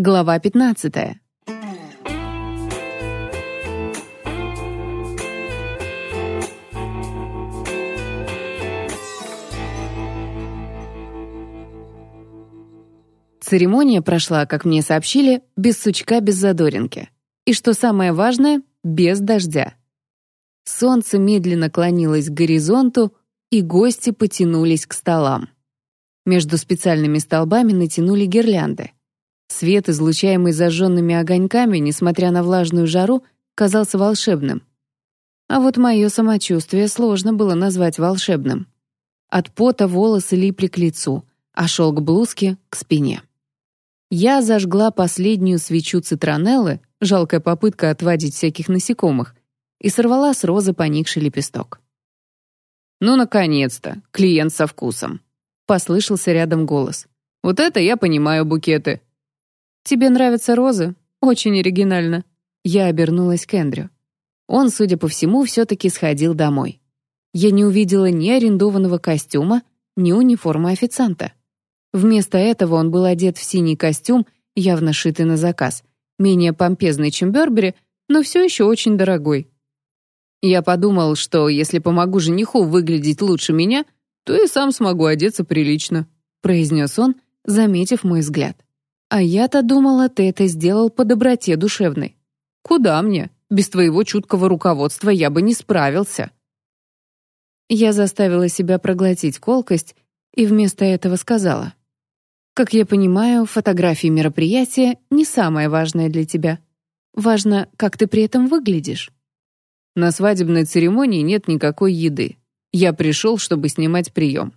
Глава 15. Церемония прошла, как мне сообщили, без сучка, без задоринки. И что самое важное, без дождя. Солнце медленно клонилось к горизонту, и гости потянулись к столам. Между специальными столбами натянули гирлянды. Свет, излучаемый зажженными огоньками, несмотря на влажную жару, казался волшебным. А вот мое самочувствие сложно было назвать волшебным. От пота волосы липли к лицу, а шелк блузки — к спине. Я зажгла последнюю свечу цитронеллы, жалкая попытка отвадить всяких насекомых, и сорвала с розы поникший лепесток. «Ну, наконец-то! Клиент со вкусом!» Послышался рядом голос. «Вот это я понимаю букеты!» «Тебе нравятся розы? Очень оригинально!» Я обернулась к Эндрю. Он, судя по всему, все-таки сходил домой. Я не увидела ни арендованного костюма, ни униформы официанта. Вместо этого он был одет в синий костюм, явно шитый на заказ, менее помпезный, чем Бербери, но все еще очень дорогой. Я подумал, что если помогу жениху выглядеть лучше меня, то и сам смогу одеться прилично», — произнес он, заметив мой взгляд. «А я-то думала, ты это сделал по доброте душевной. Куда мне? Без твоего чуткого руководства я бы не справился». Я заставила себя проглотить колкость и вместо этого сказала. «Как я понимаю, фотографии мероприятия не самое важное для тебя. Важно, как ты при этом выглядишь». «На свадебной церемонии нет никакой еды. Я пришел, чтобы снимать прием».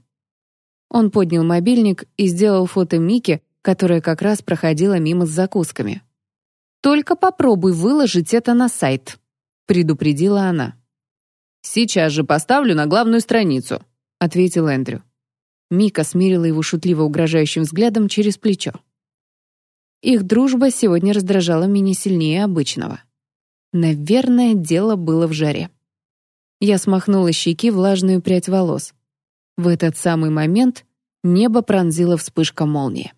Он поднял мобильник и сделал фото Мики, которая как раз проходила мимо с закусками. «Только попробуй выложить это на сайт», — предупредила она. «Сейчас же поставлю на главную страницу», — ответил Эндрю. Мика смирила его шутливо угрожающим взглядом через плечо. Их дружба сегодня раздражала меня сильнее обычного. Наверное, дело было в жаре. Я смахнула щеки влажную прядь волос. В этот самый момент небо пронзила вспышка молнии.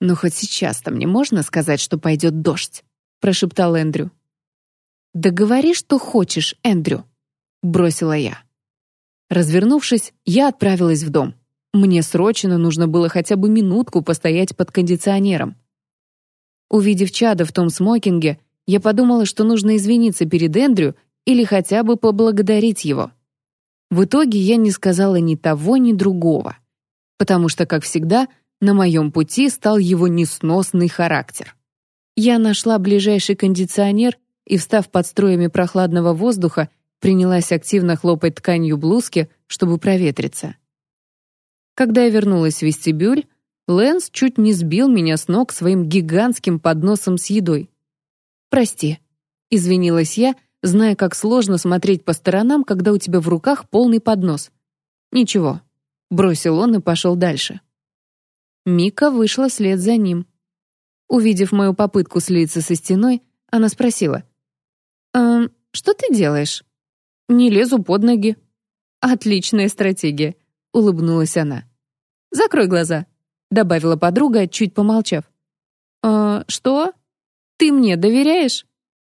«Ну, хоть сейчас-то мне можно сказать, что пойдет дождь?» — прошептал Эндрю. «Да говори, что хочешь, Эндрю», — бросила я. Развернувшись, я отправилась в дом. Мне срочно нужно было хотя бы минутку постоять под кондиционером. Увидев Чада в том смокинге, я подумала, что нужно извиниться перед Эндрю или хотя бы поблагодарить его. В итоге я не сказала ни того, ни другого, потому что, как всегда, на моем пути стал его несносный характер. Я нашла ближайший кондиционер и, встав под строями прохладного воздуха, принялась активно хлопать тканью блузки, чтобы проветриться. Когда я вернулась в вестибюль, Лэнс чуть не сбил меня с ног своим гигантским подносом с едой. «Прости», — извинилась я, — зная, как сложно смотреть по сторонам, когда у тебя в руках полный поднос. «Ничего», — бросил он и пошел дальше. Мика вышла вслед за ним. Увидев мою попытку слиться со стеной, она спросила. «Эм, что ты делаешь?» «Не лезу под ноги». «Отличная стратегия», — улыбнулась она. «Закрой глаза», — добавила подруга, чуть помолчав. «Э, что? Ты мне доверяешь?»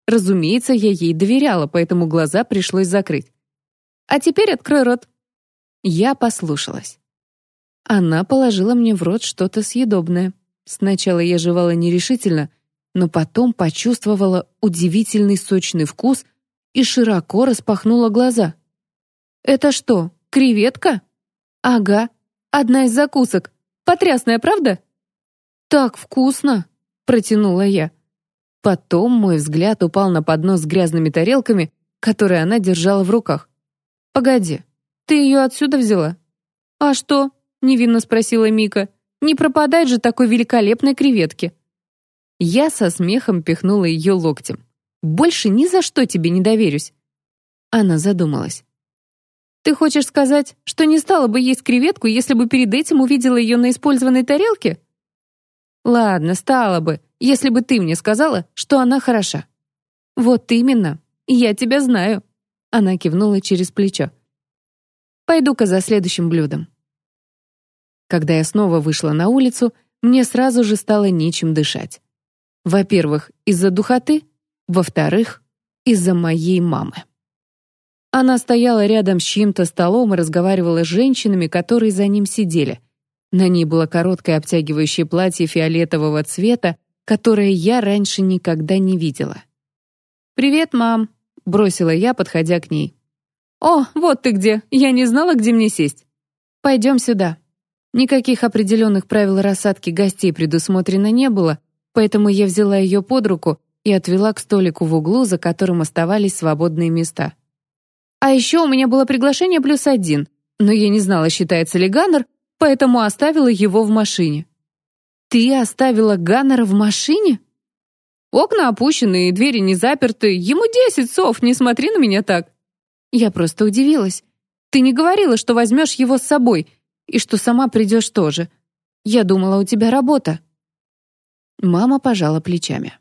Разумеется, я ей доверяла, поэтому глаза пришлось закрыть. «А теперь открой рот». Я послушалась. Она положила мне в рот что-то съедобное. Сначала я жевала нерешительно, но потом почувствовала удивительный сочный вкус и широко распахнула глаза. «Это что, креветка?» «Ага, одна из закусок. Потрясная, правда?» «Так вкусно!» — протянула я. Потом мой взгляд упал на поднос с грязными тарелками, которые она держала в руках. «Погоди, ты ее отсюда взяла?» «А что?» — невинно спросила Мика. «Не пропадать же такой великолепной креветки!» Я со смехом пихнула ее локтем. «Больше ни за что тебе не доверюсь!» Она задумалась. «Ты хочешь сказать, что не стала бы есть креветку, если бы перед этим увидела ее на использованной тарелке?» «Ладно, стала бы, если бы ты мне сказала, что она хороша». «Вот именно. Я тебя знаю». Она кивнула через плечо. «Пойду-ка за следующим блюдом». Когда я снова вышла на улицу, мне сразу же стало нечем дышать. Во-первых, из-за духоты, во-вторых, из-за моей мамы. Она стояла рядом с чьим-то столом и разговаривала с женщинами, которые за ним сидели. На ней было короткое обтягивающее платье фиолетового цвета, которое я раньше никогда не видела. «Привет, мам», — бросила я, подходя к ней. «О, вот ты где! Я не знала, где мне сесть. Пойдем сюда». Никаких определенных правил рассадки гостей предусмотрено не было, поэтому я взяла ее под руку и отвела к столику в углу, за которым оставались свободные места. А еще у меня было приглашение плюс один, но я не знала, считается ли Ганнер, поэтому оставила его в машине. «Ты оставила Ганнера в машине?» «Окна опущены и двери не заперты. Ему десять сов, не смотри на меня так». Я просто удивилась. «Ты не говорила, что возьмешь его с собой, и что сама придешь тоже. Я думала, у тебя работа». Мама пожала плечами.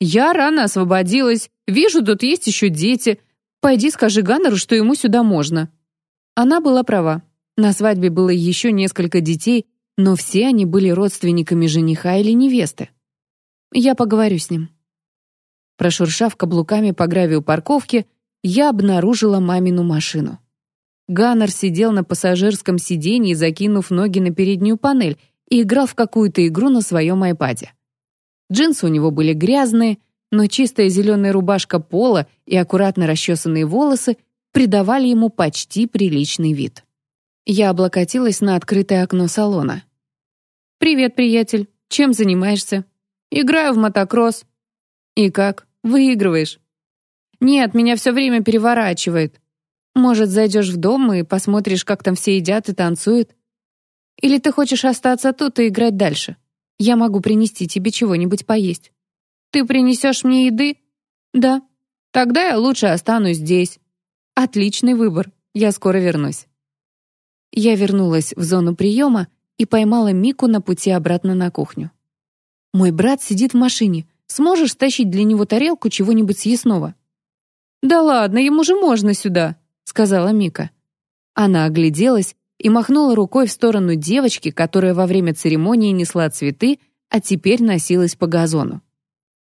«Я рано освободилась. Вижу, тут есть еще дети. Пойди скажи Ганнеру, что ему сюда можно». Она была права. На свадьбе было еще несколько детей, но все они были родственниками жениха или невесты. Я поговорю с ним. Прошуршав каблуками по гравию парковки, я обнаружила мамину машину. Ганнер сидел на пассажирском сиденье, закинув ноги на переднюю панель и играл в какую-то игру на своем айпаде. Джинсы у него были грязные, но чистая зеленая рубашка пола и аккуратно расчесанные волосы придавали ему почти приличный вид. Я облокотилась на открытое окно салона. «Привет, приятель. Чем занимаешься?» «Играю в мотокросс». «И как? Выигрываешь?» «Нет, меня все время переворачивает. Может, зайдешь в дом и посмотришь, как там все едят и танцуют? Или ты хочешь остаться тут и играть дальше? Я могу принести тебе чего-нибудь поесть. Ты принесешь мне еды? Да. Тогда я лучше останусь здесь. Отличный выбор. Я скоро вернусь. Я вернулась в зону приема и поймала Мику на пути обратно на кухню. «Мой брат сидит в машине. Сможешь стащить для него тарелку чего-нибудь съестного?» «Да ладно, ему же можно сюда», — сказала Мика. Она огляделась и махнула рукой в сторону девочки, которая во время церемонии несла цветы, а теперь носилась по газону.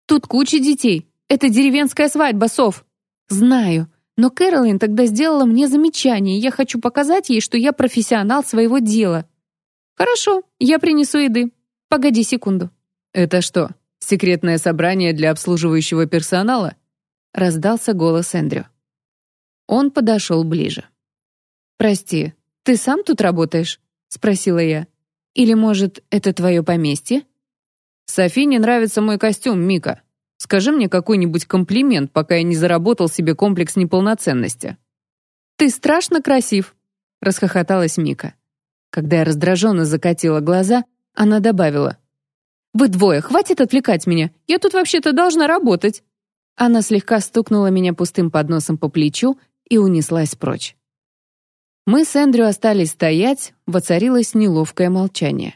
«Тут куча детей. Это деревенская свадьба, Сов». «Знаю», но Кэролин тогда сделала мне замечание, и я хочу показать ей, что я профессионал своего дела. Хорошо, я принесу еды. Погоди секунду. Это что, секретное собрание для обслуживающего персонала? Раздался голос Эндрю. Он подошел ближе. «Прости, ты сам тут работаешь?» — спросила я. «Или, может, это твое поместье?» «Софи не нравится мой костюм, Мика», Скажи мне какой-нибудь комплимент, пока я не заработал себе комплекс неполноценности». «Ты страшно красив», — расхохоталась Мика. Когда я раздраженно закатила глаза, она добавила. «Вы двое, хватит отвлекать меня. Я тут вообще-то должна работать». Она слегка стукнула меня пустым подносом по плечу и унеслась прочь. Мы с Эндрю остались стоять, воцарилось неловкое молчание.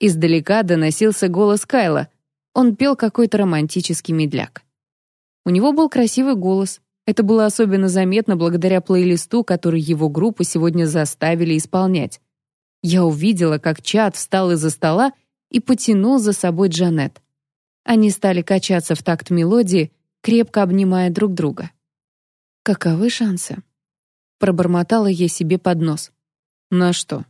Издалека доносился голос Кайла — он пел какой-то романтический медляк. У него был красивый голос. Это было особенно заметно благодаря плейлисту, который его группу сегодня заставили исполнять. Я увидела, как Чад встал из-за стола и потянул за собой Джанет. Они стали качаться в такт мелодии, крепко обнимая друг друга. «Каковы шансы?» Пробормотала я себе под нос. «На что?»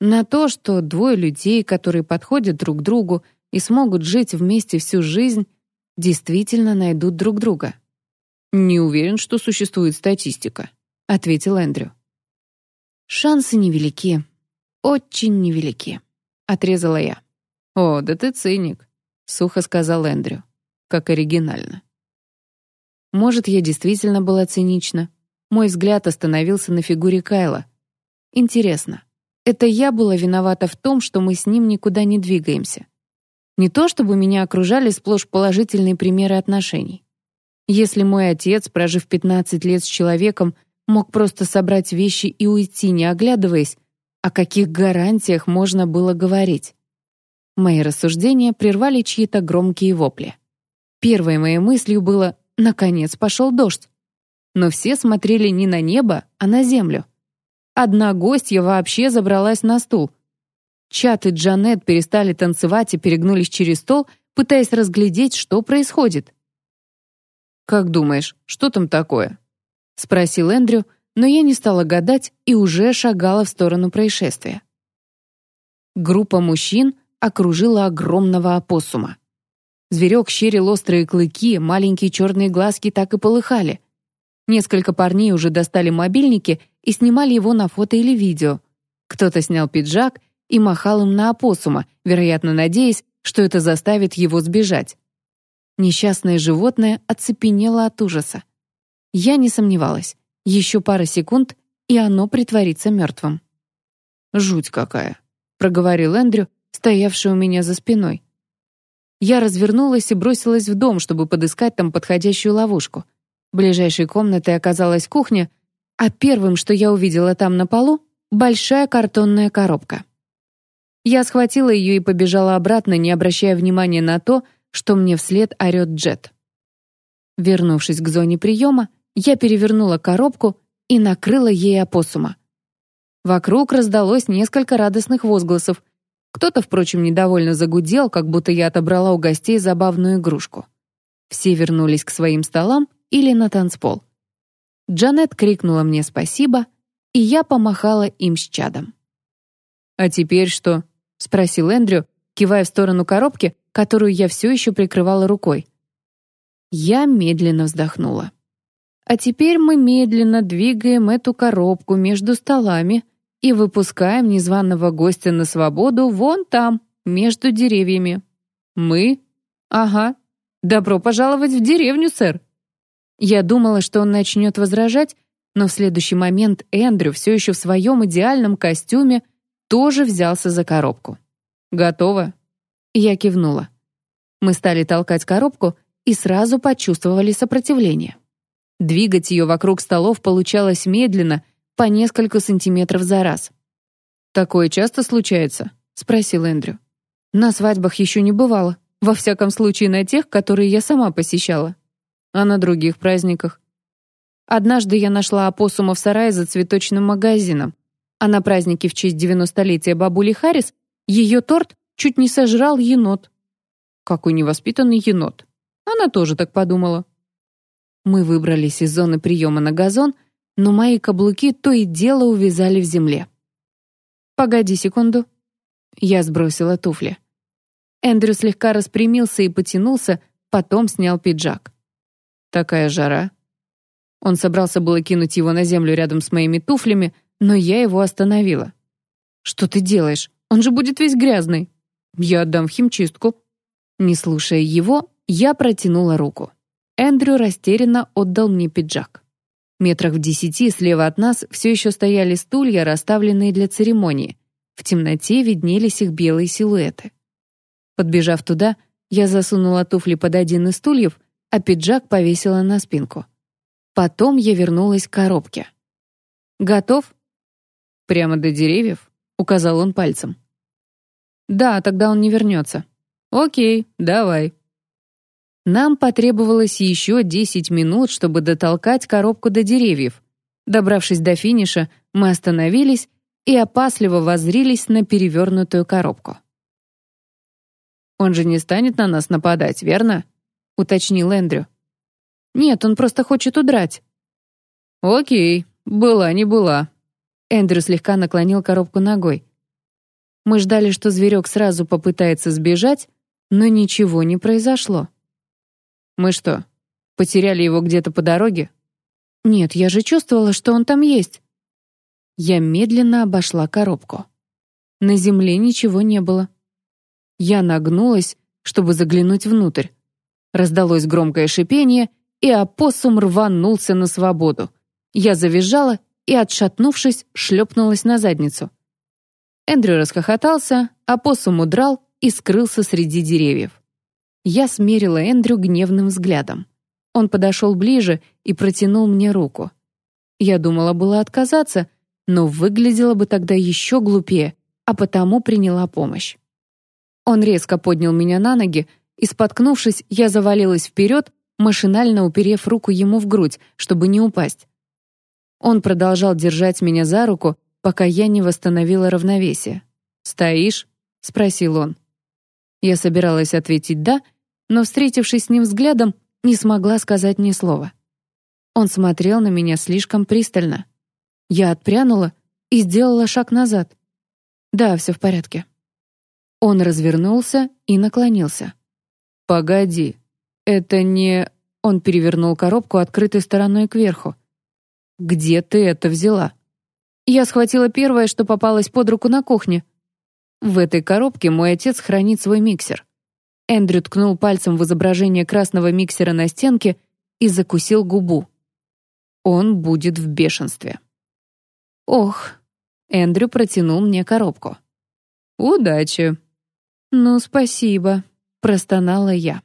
«На то, что двое людей, которые подходят друг другу, и смогут жить вместе всю жизнь, действительно найдут друг друга. «Не уверен, что существует статистика», — ответил Эндрю. «Шансы невелики, очень невелики», — отрезала я. «О, да ты циник», — сухо сказал Эндрю. «Как оригинально». Может, я действительно была цинична. Мой взгляд остановился на фигуре Кайла. Интересно, это я была виновата в том, что мы с ним никуда не двигаемся? Не то чтобы меня окружали сплошь положительные примеры отношений. Если мой отец, прожив 15 лет с человеком, мог просто собрать вещи и уйти, не оглядываясь, о каких гарантиях можно было говорить? Мои рассуждения прервали чьи-то громкие вопли. Первой моей мыслью было «наконец пошел дождь». Но все смотрели не на небо, а на землю. Одна гостья вообще забралась на стул — Чат и Джанет перестали танцевать и перегнулись через стол, пытаясь разглядеть, что происходит. «Как думаешь, что там такое?» — спросил Эндрю, но я не стала гадать и уже шагала в сторону происшествия. Группа мужчин окружила огромного опоссума. Зверек щерил острые клыки, маленькие черные глазки так и полыхали. Несколько парней уже достали мобильники и снимали его на фото или видео. Кто-то снял пиджак и махал им на опоссума, вероятно, надеясь, что это заставит его сбежать. Несчастное животное оцепенело от ужаса. Я не сомневалась. Еще пара секунд, и оно притворится мертвым. «Жуть какая», — проговорил Эндрю, стоявший у меня за спиной. Я развернулась и бросилась в дом, чтобы подыскать там подходящую ловушку. Ближайшей комнатой оказалась кухня, а первым, что я увидела там на полу, большая картонная коробка. Я схватила ее и побежала обратно, не обращая внимания на то, что мне вслед орет Джет. Вернувшись к зоне приема, я перевернула коробку и накрыла ей опоссума. Вокруг раздалось несколько радостных возгласов, кто-то, впрочем, недовольно загудел, как будто я отобрала у гостей забавную игрушку. Все вернулись к своим столам или на танцпол. Джанет крикнула мне спасибо, и я помахала им с чадом. «А теперь что?» — спросил Эндрю, кивая в сторону коробки, которую я все еще прикрывала рукой. Я медленно вздохнула. А теперь мы медленно двигаем эту коробку между столами, и выпускаем незваного гостя на свободу вон там, между деревьями. Мы? Ага. Добро пожаловать в деревню, сэр. Я думала, что он начнет возражать, но в следующий момент Эндрю, все еще в своем идеальном костюме, тоже взялся за коробку. «Готово?» Я кивнула. Мы стали толкать коробку и сразу почувствовали сопротивление. Двигать ее вокруг столов получалось медленно, по несколько сантиметров за раз. «Такое часто случается?» — спросил Эндрю. «На свадьбах еще не бывало. Во всяком случае, на тех, которые я сама посещала. А на других праздниках?» Однажды я нашла опоссума в сарае за цветочным магазином, а на празднике в честь девяностолетия бабули Харрис ее торт чуть не сожрал енот. Какой невоспитанный енот. Она тоже так подумала. Мы выбрались из зоны приема на газон — но мои каблуки то и дело увязали в земле. «Погоди секунду». Я сбросила туфли. Эндрю слегка распрямился и потянулся, потом снял пиджак. «Такая жара». Он собрался было кинуть его на землю рядом с моими туфлями, но я его остановила. «Что ты делаешь? Он же будет весь грязный». «Я отдам в химчистку». Не слушая его, я протянула руку. Эндрю растерянно отдал мне пиджак. Метрах в десяти слева от нас все еще стояли стулья, расставленные для церемонии. В темноте виднелись их белые силуэты. Подбежав туда, я засунула туфли под один из стульев, а пиджак повесила на спинку. Потом я вернулась к коробке. «Готов?» «Прямо до деревьев?» — указал он пальцем. «Да, тогда он не вернется». «Окей, давай». Нам потребовалось еще 10 минут, чтобы дотолкать коробку до деревьев. Добравшись до финиша, мы остановились и опасливо воззрились на перевернутую коробку. «Он же не станет на нас нападать, верно?» — уточнил Эндрю. «Нет, он просто хочет удрать». «Окей, была не была». Эндрю слегка наклонил коробку ногой. Мы ждали, что зверек сразу попытается сбежать, но ничего не произошло. Мы что, потеряли его где-то по дороге? Нет, я же чувствовала, что он там есть. Я медленно обошла коробку. На земле ничего не было. Я нагнулась, чтобы заглянуть внутрь. Раздалось громкое шипение, и опоссум рванулся на свободу. Я завизжала и, отшатнувшись, шлепнулась на задницу. Эндрю расхохотался, опоссум удрал и скрылся среди деревьев. Я смерила Эндрю гневным взглядом. Он подошел ближе и протянул мне руку. Я думала было отказаться, но выглядело бы тогда еще глупее, а потому приняла помощь. Он резко поднял меня на ноги, и, споткнувшись, я завалилась вперед, машинально уперев руку ему в грудь, чтобы не упасть. Он продолжал держать меня за руку, пока я не восстановила равновесие. «Стоишь?» — спросил он. Я собиралась ответить «да», но, встретившись с ним взглядом, не смогла сказать ни слова. Он смотрел на меня слишком пристально. Я отпрянула и сделала шаг назад. Да, все в порядке. Он развернулся и наклонился. «Погоди, это не...» Он перевернул коробку открытой стороной кверху. «Где ты это взяла?» Я схватила первое, что попалось под руку на кухне. В этой коробке мой отец хранит свой миксер. Эндрю ткнул пальцем в изображение красного миксера на стенке и закусил губу. Он будет в бешенстве. Ох, Эндрю протянул мне коробку. «Удачи!» «Ну, спасибо», — простонала я.